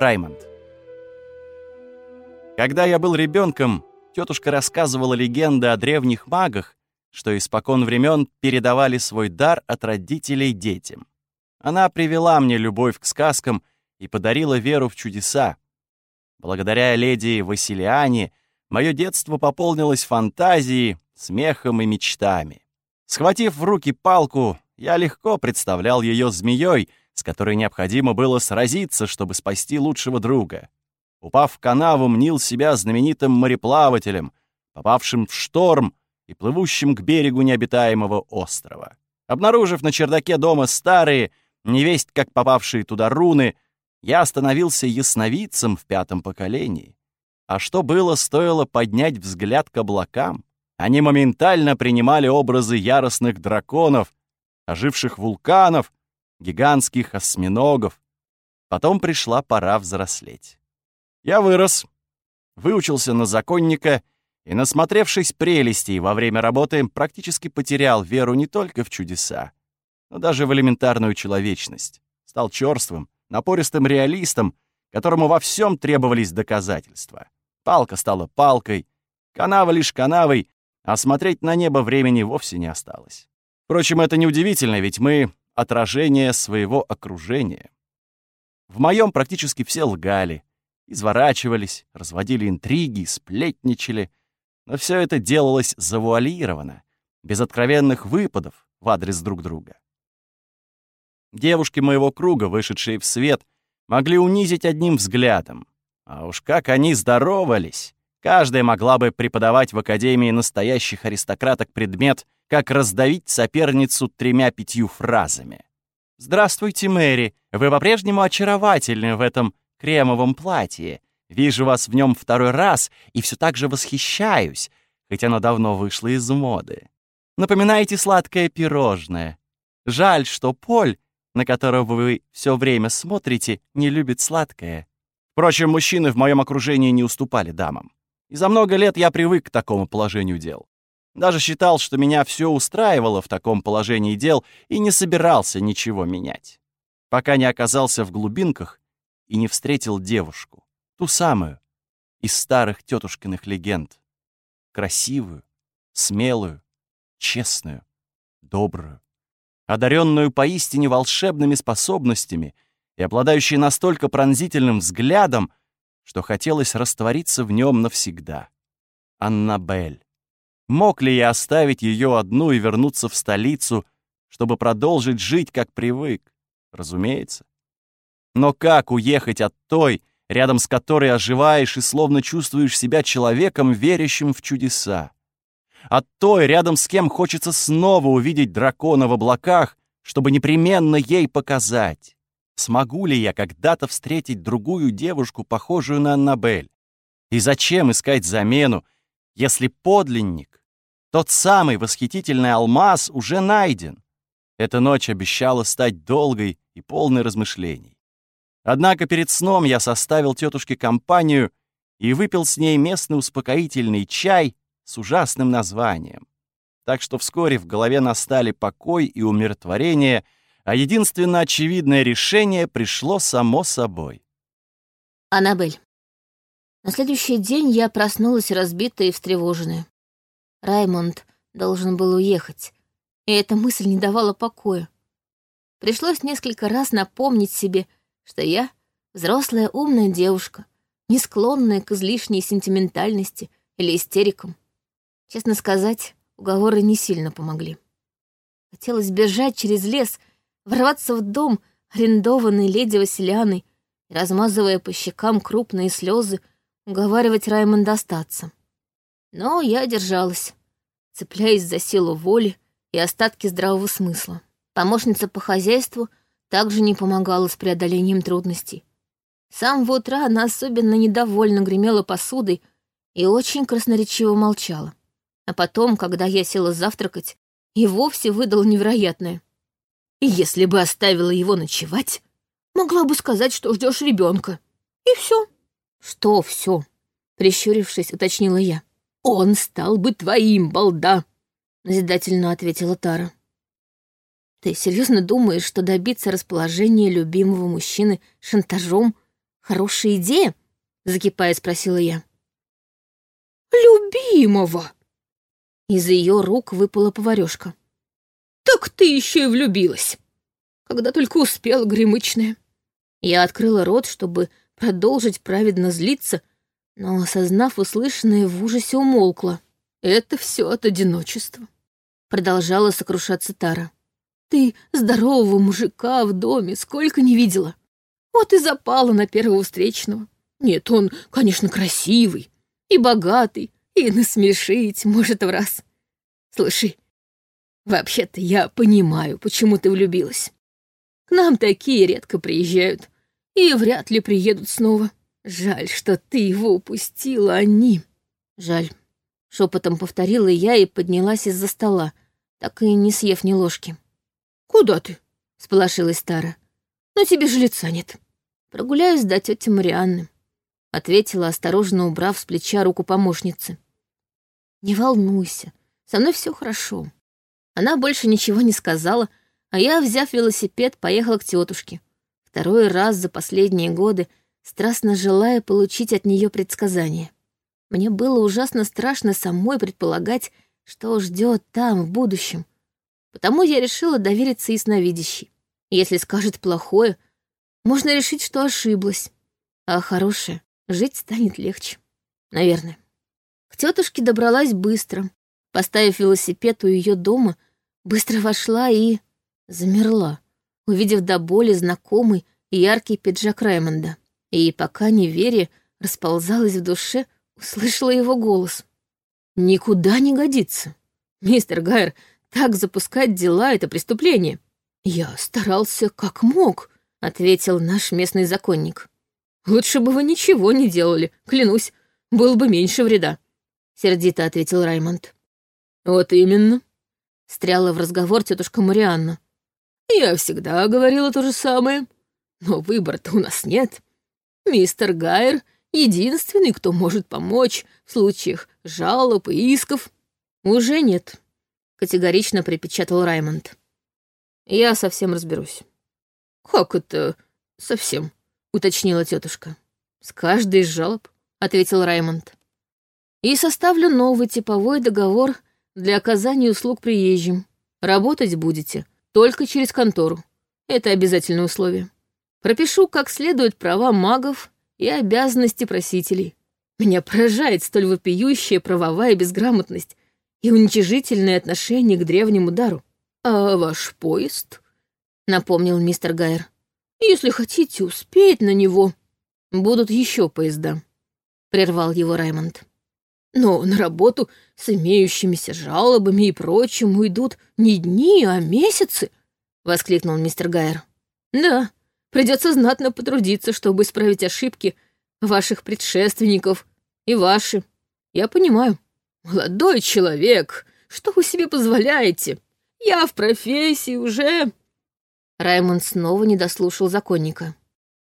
Раймонд. Когда я был ребенком, тетушка рассказывала легенды о древних магах, что испокон времен передавали свой дар от родителей детям. Она привела мне любовь к сказкам и подарила веру в чудеса. Благодаря леди Василиане мое детство пополнилось фантазией, смехом и мечтами. Схватив в руки палку, я легко представлял ее змеей, с которой необходимо было сразиться, чтобы спасти лучшего друга. Упав в канаву, мнил себя знаменитым мореплавателем, попавшим в шторм и плывущим к берегу необитаемого острова. Обнаружив на чердаке дома старые, невесть как попавшие туда руны, я становился ясновидцем в пятом поколении. А что было, стоило поднять взгляд к облакам? Они моментально принимали образы яростных драконов, оживших вулканов, гигантских осьминогов. Потом пришла пора взрослеть. Я вырос, выучился на законника и, насмотревшись прелестей во время работы, практически потерял веру не только в чудеса, но даже в элементарную человечность. Стал черствым, напористым реалистом, которому во всем требовались доказательства. Палка стала палкой, канава лишь канавой, а смотреть на небо времени вовсе не осталось. Впрочем, это неудивительно, ведь мы — отражение своего окружения. В моем практически все лгали, изворачивались, разводили интриги, сплетничали, но все это делалось завуалированно, без откровенных выпадов в адрес друг друга. Девушки моего круга, вышедшие в свет, могли унизить одним взглядом. А уж как они здоровались! Каждая могла бы преподавать в Академии настоящих аристократок предмет, как раздавить соперницу тремя-пятью фразами. «Здравствуйте, Мэри. Вы по-прежнему очаровательны в этом кремовом платье. Вижу вас в нем второй раз и все так же восхищаюсь, хоть оно давно вышло из моды. Напоминаете сладкое пирожное. Жаль, что Поль, на которого вы все время смотрите, не любит сладкое. Впрочем, мужчины в моем окружении не уступали дамам. И за много лет я привык к такому положению дел. Даже считал, что меня все устраивало в таком положении дел и не собирался ничего менять. Пока не оказался в глубинках и не встретил девушку, ту самую, из старых тетушкиных легенд. Красивую, смелую, честную, добрую, одаренную поистине волшебными способностями и обладающую настолько пронзительным взглядом, что хотелось раствориться в нем навсегда. Аннабель. Мог ли я оставить ее одну и вернуться в столицу, чтобы продолжить жить, как привык? Разумеется. Но как уехать от той, рядом с которой оживаешь и словно чувствуешь себя человеком, верящим в чудеса? От той, рядом с кем хочется снова увидеть дракона в облаках, чтобы непременно ей показать? Смогу ли я когда-то встретить другую девушку, похожую на Аннабель? И зачем искать замену, если подлинник, тот самый восхитительный алмаз, уже найден? Эта ночь обещала стать долгой и полной размышлений. Однако перед сном я составил тетушке компанию и выпил с ней местный успокоительный чай с ужасным названием. Так что вскоре в голове настали покой и умиротворение — а единственно очевидное решение пришло само собой. Аннабель. На следующий день я проснулась разбитая и встревоженная. Раймонд должен был уехать, и эта мысль не давала покоя. Пришлось несколько раз напомнить себе, что я взрослая умная девушка, не склонная к излишней сентиментальности или истерикам. Честно сказать, уговоры не сильно помогли. Хотелось бежать через лес ворваться в дом, арендованный леди Василианой, размазывая по щекам крупные слезы, уговаривать Раймонда остаться. Но я держалась, цепляясь за силу воли и остатки здравого смысла. Помощница по хозяйству также не помогала с преодолением трудностей. С самого утра она особенно недовольно гремела посудой и очень красноречиво молчала. А потом, когда я села завтракать, и вовсе выдал невероятное. И если бы оставила его ночевать, могла бы сказать, что ждешь ребенка. И все. Что все? Прищурившись, уточнила я. Он стал бы твоим, балда, назидательно ответила Тара. Ты серьезно думаешь, что добиться расположения любимого мужчины шантажом, Хорошая идея?» — закипая спросила я. «Любимого!» Из ее рук выпала поварёшка. «Так ты еще и влюбилась! Когда только успела, гремычная!» Я открыла рот, чтобы продолжить праведно злиться, но, осознав услышанное, в ужасе умолкла. «Это все от одиночества», — продолжала сокрушаться Тара. «Ты здорового мужика в доме сколько не видела. Вот и запала на первого встречного. Нет, он, конечно, красивый и богатый, и насмешить может в раз. Слушай, вообще-то я понимаю, почему ты влюбилась. К нам такие редко приезжают и вряд ли приедут снова. Жаль, что ты его упустила, они. Жаль. Шепотом повторила я и поднялась из-за стола, так и не съев ни ложки. «Куда ты?» — сполошилась Тара. «Но тебе же лица нет». «Прогуляюсь до тети Марианны», — ответила, осторожно убрав с плеча руку помощницы. «Не волнуйся, со мной все хорошо». Она больше ничего не сказала, а я, взяв велосипед, поехала к тетушке. Второй раз за последние годы, страстно желая получить от нее предсказания. Мне было ужасно страшно самой предполагать, что ждет там, в будущем. Потому я решила довериться ясновидящей. Если скажет плохое, можно решить, что ошиблась. А хорошее жить станет легче. Наверное. К тетушке добралась быстро. Поставив велосипед у ее дома, быстро вошла и... замерла, увидев до боли знакомый яркий пиджак Раймонда. И пока неверие расползалось в душе, услышала его голос. «Никуда не годится. Мистер Гайер, так запускать дела — это преступление». «Я старался как мог», — ответил наш местный законник. «Лучше бы вы ничего не делали, клянусь, было бы меньше вреда», — сердито ответил Раймонд. «Вот именно», — стряла в разговор тетушка Марианна. «Я всегда говорила то же самое, но выбора-то у нас нет. Мистер Гайер — единственный, кто может помочь в случаях жалоб и исков». «Уже нет», — категорично припечатал Раймонд. «Я совсем разберусь». «Как это совсем?» — уточнила тетушка. «С каждой из жалоб», — ответил Раймонд. «И составлю новый типовой договор для оказания услуг приезжим. Работать будете только через контору. Это обязательное условие. Пропишу как следует права магов и обязанности просителей. Меня поражает столь вопиющая правовая безграмотность и уничижительное отношение к древнему дару. «А ваш поезд?» — напомнил мистер Гайер. Если хотите успеть на него, будут еще поезда», — прервал его Раймонд. «Но на работу с имеющимися жалобами и прочим уйдут не дни, а месяцы», — воскликнул мистер Гайер. «Да, придется знатно потрудиться, чтобы исправить ошибки ваших предшественников и ваши. Я понимаю. Молодой человек, что вы себе позволяете? Я в профессии уже...» Раймонд снова не дослушал законника.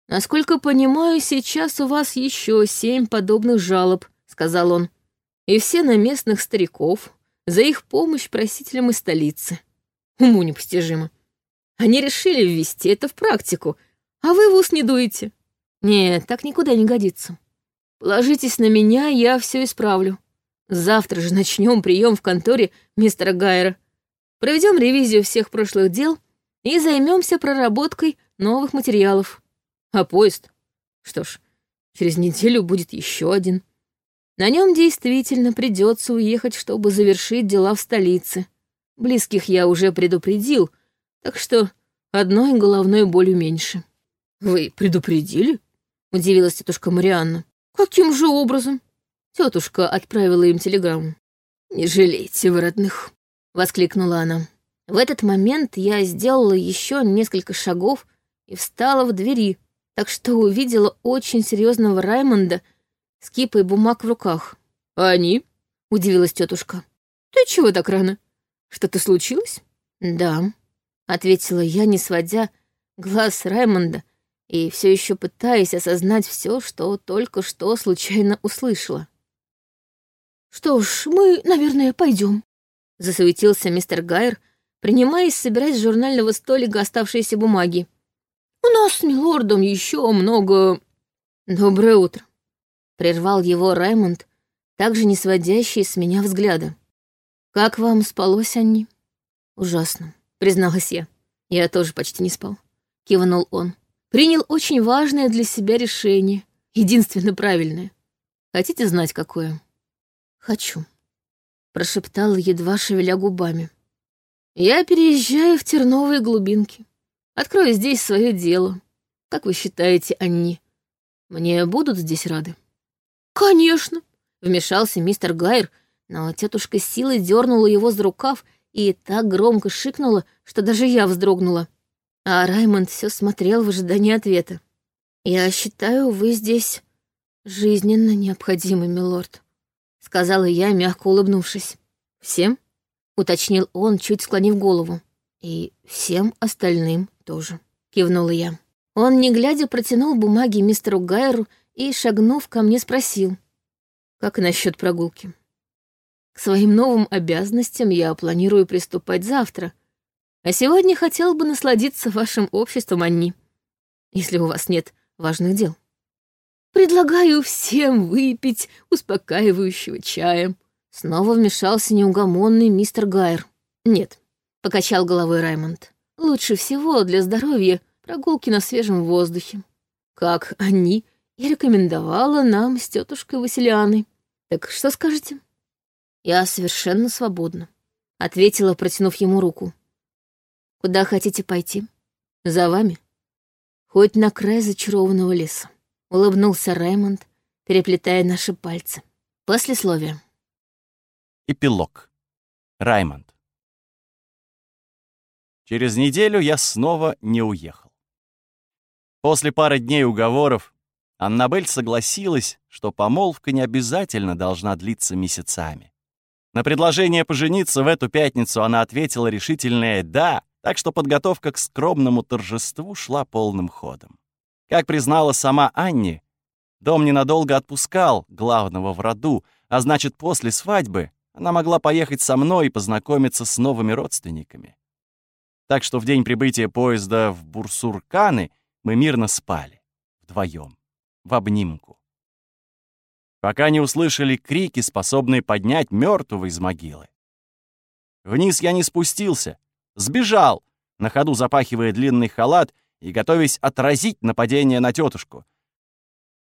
«Насколько понимаю, сейчас у вас еще семь подобных жалоб», — сказал он. «И все на местных стариков за их помощь просителям из столицы. Уму непостижимо. Они решили ввести это в практику, а вы в ус не дуете. Нет, так никуда не годится. Положитесь на меня, я все исправлю. Завтра же начнем прием в конторе мистера Гайера. Проведем ревизию всех прошлых дел — и займемся проработкой новых материалов. А поезд? Что ж, через неделю будет еще один. На нем действительно придется уехать, чтобы завершить дела в столице. Близких я уже предупредил, так что одной головной болью меньше. «Вы предупредили?» — удивилась тетушка Марианна. «Каким же образом?» Тетушка отправила им телеграмму. «Не жалейте вы родных», — воскликнула она. В этот момент я сделала еще несколько шагов и встала в двери, так что увидела очень серьезного Раймонда с кипой бумаг в руках. «А они?» — удивилась тетушка. «Ты чего так рано? Что-то случилось?» «Да», — ответила я, не сводя глаз Раймонда и все еще пытаясь осознать все, что только что случайно услышала. «Что ж, мы, наверное, пойдем», — засуетился мистер Гайер, принимаясь собирать с журнального столика оставшиеся бумаги. «У нас с милордом еще много «Доброе утро», — прервал его Раймонд, также не сводящий с меня взгляда. «Как вам спалось, Анни?» «Ужасно», — призналась я. «Я тоже почти не спал», — кивнул он. «Принял очень важное для себя решение, единственно правильное. Хотите знать, какое?» «Хочу», — прошептала, едва шевеля губами. «Я переезжаю в терновые глубинки. Открою здесь свое дело. Как вы считаете, Анни, мне будут здесь рады?» «Конечно!» — вмешался мистер Гайр, но тетушка силой дернула его за рукав и так громко шикнула, что даже я вздрогнула. А Раймонд все смотрел в ожидании ответа. «Я считаю, вы здесь жизненно необходимы, милорд», — сказала я, мягко улыбнувшись. «Всем?» — уточнил он, чуть склонив голову. «И всем остальным тоже», — кивнула я. Он, не глядя, протянул бумаги мистеру Гайеру и, шагнув ко мне, спросил. «Как насчет прогулки?» «К своим новым обязанностям я планирую приступать завтра, а сегодня хотел бы насладиться вашим обществом, Анни, если у вас нет важных дел». Предлагаю всем выпить успокаивающего чая. Снова вмешался неугомонный мистер Гайер. Нет, покачал головой Раймонд. Лучше всего для здоровья прогулки на свежем воздухе. Как они и рекомендовала нам с тетушкой Василианой. Так что скажете? Я совершенно свободна, ответила, протянув ему руку. Куда хотите пойти? За вами. Хоть на край зачарованного леса. Улыбнулся Раймонд, переплетая наши пальцы. Послесловие. Эпилог. Раймонд. Через неделю я снова не уехал. После пары дней уговоров Аннабель согласилась, что помолвка не обязательно должна длиться месяцами. На предложение пожениться в эту пятницу она ответила решительное «да», так что подготовка к скромному торжеству шла полным ходом. Как признала сама Анни, дом ненадолго отпускал главного в роду, а значит, после свадьбы она могла поехать со мной и познакомиться с новыми родственниками. Так что в день прибытия поезда в Бурсурканы мы мирно спали, вдвоем, в обнимку. Пока не услышали крики, способные поднять мертвого из могилы. Вниз я не спустился, сбежал, на ходу запахивая длинный халат и готовясь отразить нападение на тетушку.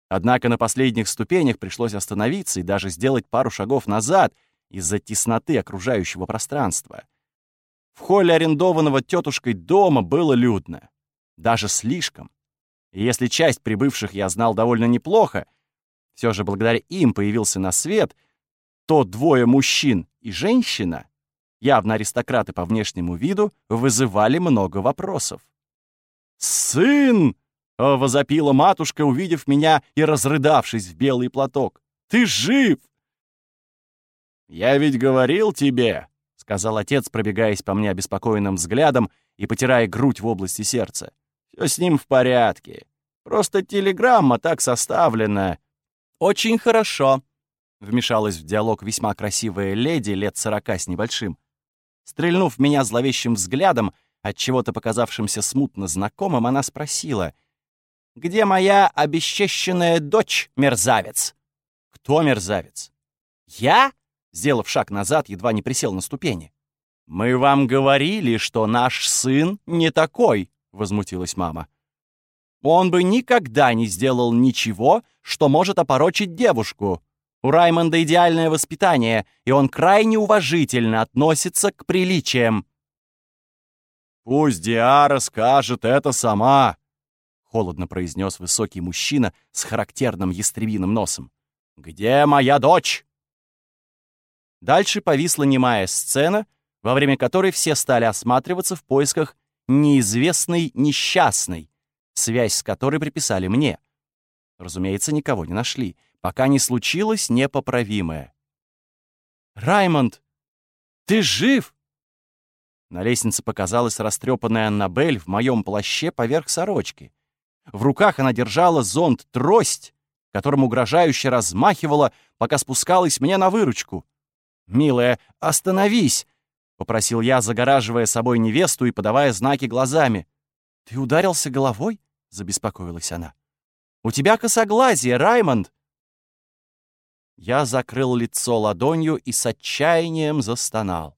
Однако на последних ступенях пришлось остановиться и даже сделать пару шагов назад из-за тесноты окружающего пространства. В холле арендованного тетушкой дома было людно. Даже слишком. И если часть прибывших я знал довольно неплохо, все же благодаря им появился на свет, то двое мужчин и женщина, явно аристократы по внешнему виду, вызывали много вопросов. «Сын!» — возопила матушка, увидев меня и разрыдавшись в белый платок. «Ты жив!» «Я ведь говорил тебе!» — сказал отец, пробегаясь по мне обеспокоенным взглядом и потирая грудь в области сердца. «Все с ним в порядке. Просто телеграмма так составлена». «Очень хорошо», — вмешалась в диалог весьма красивая леди лет сорока с небольшим. Стрельнув меня зловещим взглядом, от чего-то показавшимся смутно знакомым, она спросила: "Где моя обесчещенная дочь, мерзавец?" "Кто мерзавец?" "Я?" Сделав шаг назад, едва не присел на ступени. «Мы вам говорили, что наш сын не такой», — возмутилась мама. «Он бы никогда не сделал ничего, что может опорочить девушку. У Раймонда идеальное воспитание, и он крайне уважительно относится к приличиям. «Пусть Диара скажет это сама», — холодно произнес высокий мужчина с характерным ястребиным носом. «Где моя дочь?» Дальше повисла немая сцена, во время которой все стали осматриваться в поисках неизвестной несчастной, связь с которой приписали мне. Разумеется, никого не нашли, пока не случилось непоправимое. «Раймонд, ты жив?» На лестнице показалась растрепанная Аннабель в моем плаще поверх сорочки. В руках она держала зонт-трость, которым угрожающе размахивала, пока спускалась мне на выручку. «Милая, остановись!» — попросил я, загораживая собой невесту и подавая знаки глазами. «Ты ударился головой?» — забеспокоилась она. У тебя косоглазие, Раймонд!» Я закрыл лицо ладонью и с отчаянием застонал.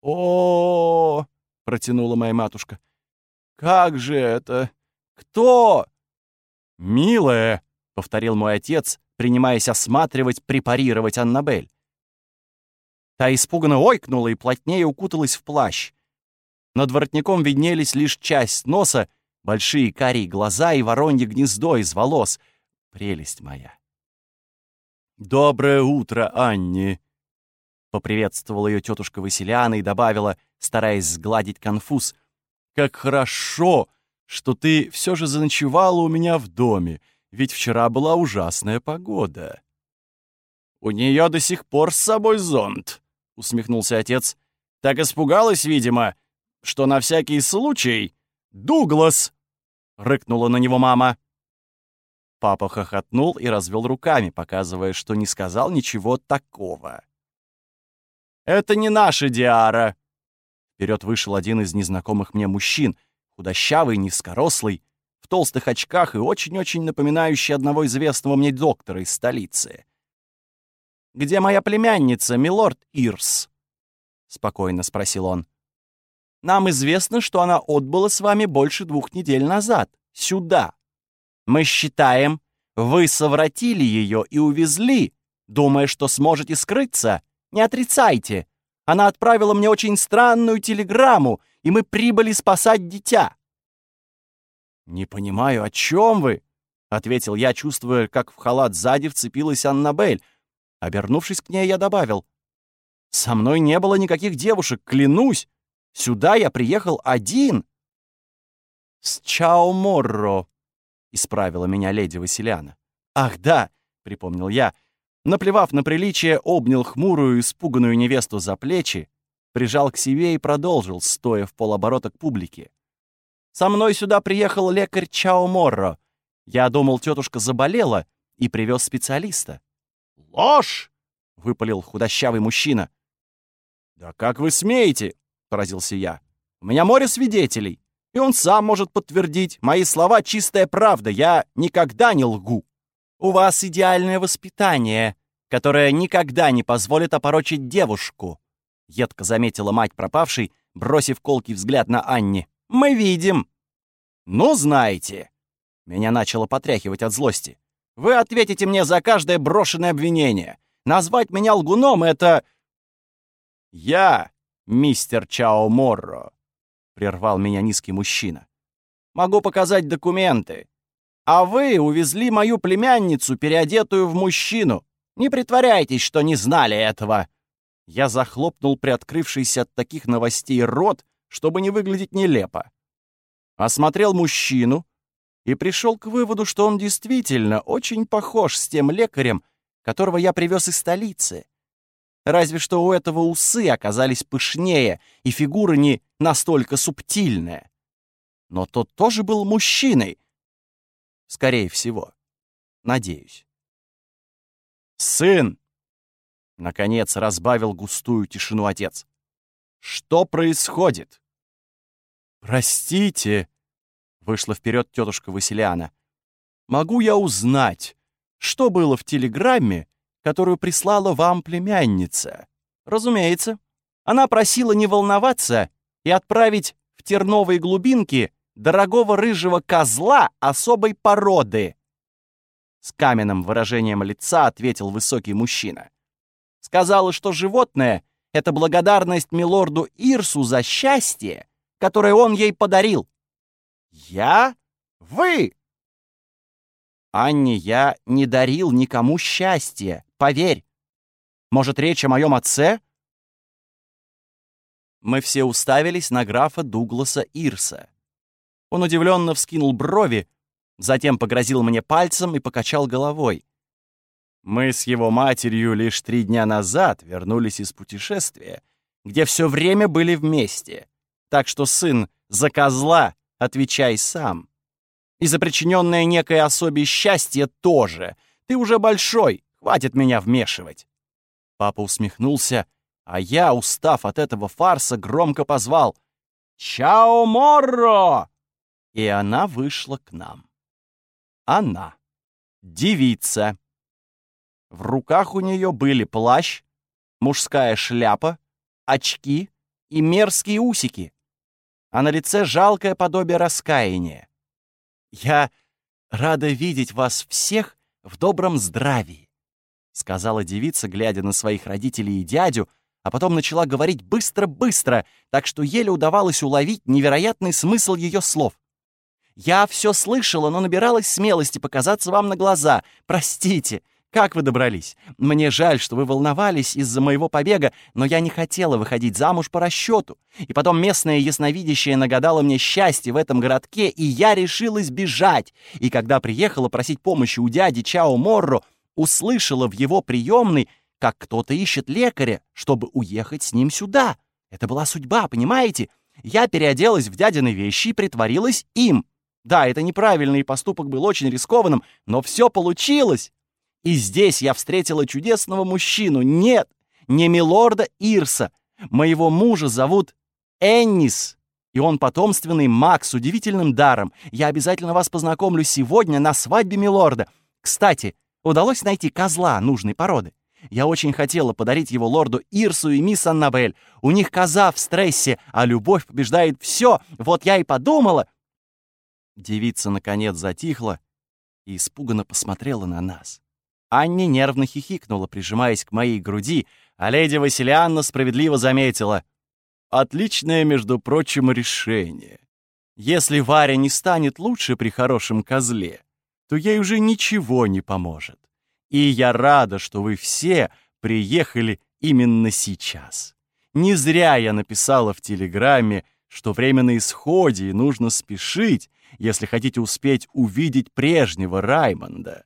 о, -о, -о, -о протянула моя матушка. «Как же это? Кто?» «Милая!» — повторил мой отец, принимаясь осматривать, препарировать Аннабель. Та испуганно ойкнула и плотнее укуталась в плащ. Над воротником виднелись лишь часть носа, большие карие глаза и воронье гнездо из волос. Прелесть моя. «Доброе утро, Анни!» Поприветствовала ее тетушка Василиана и добавила, стараясь сгладить конфуз. «Как хорошо, что ты все же заночевала у меня в доме, ведь вчера была ужасная погода». «У нее до сих пор с собой зонт», — усмехнулся отец. «Так испугалась, видимо, что на всякий случай...» «Дуглас!» — рыкнула на него мама. Папа хохотнул и развел руками, показывая, что не сказал ничего такого. «Это не наша Диара!» Вперед вышел один из незнакомых мне мужчин, худощавый, низкорослый, в толстых очках и очень-очень напоминающий одного известного мне доктора из столицы. «Где моя племянница, милорд Ирс?» — спокойно спросил он. «Нам известно, что она отбыла с вами больше двух недель назад. Сюда. Мы считаем, вы совратили ее и увезли, думая, что сможете скрыться. Не отрицайте. Она отправила мне очень странную телеграмму, и мы прибыли спасать дитя». «Не понимаю, о чем вы?» — ответил я, чувствуя, как в халат сзади вцепилась Аннабель. Обернувшись к ней, я добавил. «Со мной не было никаких девушек, клянусь. Сюда я приехал один». «С Чао Морро», — исправила меня леди Василяна. «Ах, да!» — припомнил я. Наплевав на приличие, обнял хмурую, испуганную невесту за плечи, прижал к себе и продолжил, стоя в полоборота к публике. «Со мной сюда приехал лекарь Чао Морро. Я думал, тетушка заболела и привез специалиста». «Ложь!» — выпалил худощавый мужчина. «Да как вы смеете?» — поразился я. «У меня море свидетелей. И он сам может подтвердить. Мои слова — чистая правда. Я никогда не лгу. У вас идеальное воспитание, которое никогда не позволит опорочить девушку. Едко заметила мать пропавшей, бросив колкий взгляд на Анни. «Мы видим!» «Ну, знаете!» Меня начало потряхивать от злости. «Вы ответите мне за каждое брошенное обвинение. Назвать меня лгуном — это...» «Я, мистер Чао Морро, прервал меня низкий мужчина. «Могу показать документы. А вы увезли мою племянницу, переодетую в мужчину. Не притворяйтесь, что не знали этого». Я захлопнул приоткрывшийся от таких новостей рот, чтобы не выглядеть нелепо. Осмотрел мужчину и пришел к выводу, что он действительно очень похож с тем лекарем, которого я привез из столицы. Разве что у этого усы оказались пышнее, и фигура не настолько субтильная. Но тот тоже был мужчиной. Скорее всего. Надеюсь. «Сын!» — наконец разбавил густую тишину отец. «Что происходит?» «Простите!» — вышла вперед тетушка Василиана. «Могу я узнать, что было в телеграмме, которую прислала вам племянница. Разумеется. Она просила не волноваться и отправить в терновые глубинки дорогого рыжего козла особой породы. С каменным выражением лица ответил высокий мужчина. Сказала, что животное — это благодарность милорду Ирсу за счастье, которое он ей подарил. «Я? Вы?» «Анне, я не дарил никому счастья. Поверь. Может, речь о моем отце? Мы все уставились на графа Дугласа Ирса. Он удивленно вскинул брови, затем погрозил мне пальцем и покачал головой. Мы с его матерью лишь три дня назад вернулись из путешествия, где все время были вместе. Так что, сын, за козла отвечай сам. И за причиненное некой особе счастье тоже. Ты уже большой, Хватит меня вмешивать!» Папа усмехнулся, а я, устав от этого фарса, громко позвал «Чао Морро!» И она вышла к нам. Она. девица. В руках у нее были плащ, мужская шляпа, очки и мерзкие усики, а на лице жалкое подобие раскаяния. «Я рада видеть вас всех в добром здравии», — сказала девица, глядя на своих родителей и дядю, а потом начала говорить быстро-быстро, так что еле удавалось уловить невероятный смысл ее слов. «Я все слышала, но набиралась смелости показаться вам на глаза. Простите, как вы добрались? Мне жаль, что вы волновались из-за моего побега, но я не хотела выходить замуж по расчету. И потом местное ясновидящее нагадало мне счастье в этом городке, и я решилась бежать. И когда приехала просить помощи у дяди Чао Морро, услышала в его приемной, как кто-то ищет лекаря, чтобы уехать с ним сюда. Это была судьба, понимаете? Я переоделась в дядины вещи и притворилась им. Да, это неправильный поступок был очень рискованным, но все получилось. И здесь я встретила чудесного мужчину. Нет, не милорда Ирса. Моего мужа зовут Эннис. И он потомственный маг с удивительным даром. Я обязательно вас познакомлю сегодня на свадьбе милорда. Кстати, удалось найти козла нужной породы. Я очень хотела подарить его лорду Ирсу и мисс Аннабель. У них коза в стрессе, а любовь побеждает все. Вот я и подумала. Девица, наконец, затихла и испуганно посмотрела на нас. Анни нервно хихикнула, прижимаясь к моей груди, а леди Василианна справедливо заметила. «Отличное, между прочим, решение. Если Варя не станет лучше при хорошем козле, то ей уже ничего не поможет. И я рада, что вы все приехали именно сейчас. Не зря я написала в телеграмме, что время на исходе и нужно спешить, если хотите успеть увидеть прежнего Раймонда.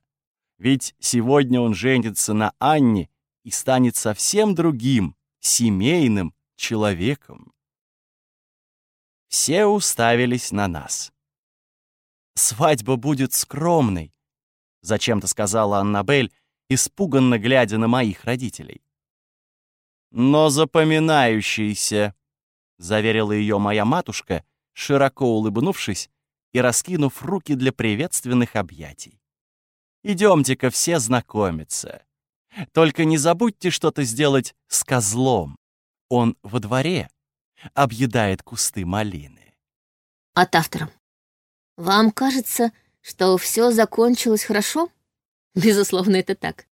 Ведь сегодня он женится на Анне и станет совсем другим, семейным человеком. Все уставились на нас. «Свадьба будет скромной», — зачем-то сказала Аннабель, испуганно глядя на моих родителей. «Но запоминающийся», — заверила ее моя матушка, широко улыбнувшись и раскинув руки для приветственных объятий. Идемте-ка все знакомиться. Только не забудьте что-то сделать с козлом. Он во дворе объедает кусты малины. От автора. Вам кажется, что все закончилось хорошо? Безусловно, это так.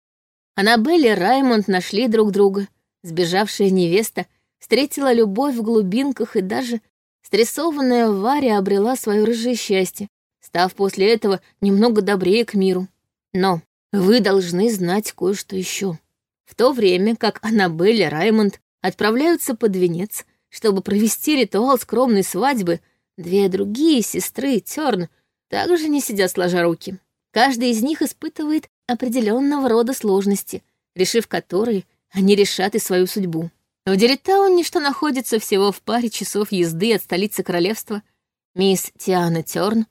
Аннабель и Раймонд нашли друг друга. Сбежавшая невеста встретила любовь в глубинках и даже стрессованная Варя обрела свое рыжее счастье, став после этого немного добрее к миру. Но вы должны знать кое-что еще. В то время как Аннабель и Раймонд отправляются под венец, чтобы провести ритуал скромной свадьбы, две другие сестры Терн также не сидят сложа руки. Каждая из них испытывает определенного рода сложности, решив которые, они решат и свою судьбу. В Деритауне, что находится всего в паре часов езды от столицы королевства, мисс Тиана Терн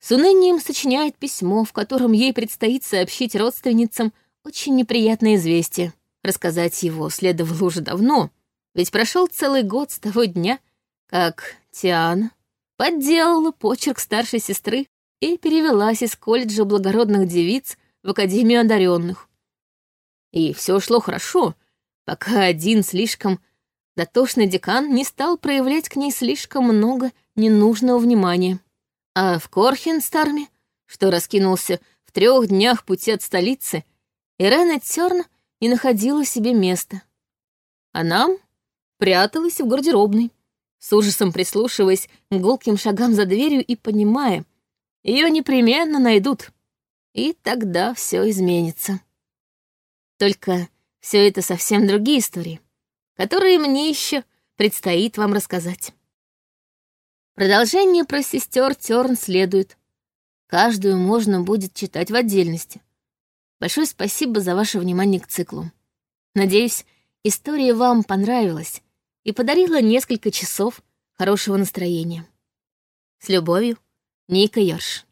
с унынием сочиняет письмо, в котором ей предстоит сообщить родственницам очень неприятное известие. Рассказать его следовало уже давно, ведь прошел целый год с того дня, как Тиана подделала почерк старшей сестры и перевелась из колледжа благородных девиц в Академию одаренных. И все шло хорошо, пока один слишком дотошный декан не стал проявлять к ней слишком много ненужного внимания. А в Корхенстарме, что раскинулся в трех днях пути от столицы, Ирена Терн не находила себе места. Она пряталась в гардеробной, с ужасом прислушиваясь к гулким шагам за дверью и понимая, ее непременно найдут, и тогда все изменится. Только все это совсем другие истории, которые мне еще предстоит вам рассказать. Продолжение про сестер Терн следует. Каждую можно будет читать в отдельности. Большое спасибо за ваше внимание к циклу. Надеюсь, история вам понравилась и подарила несколько часов хорошего настроения. С любовью, Ника Йорш.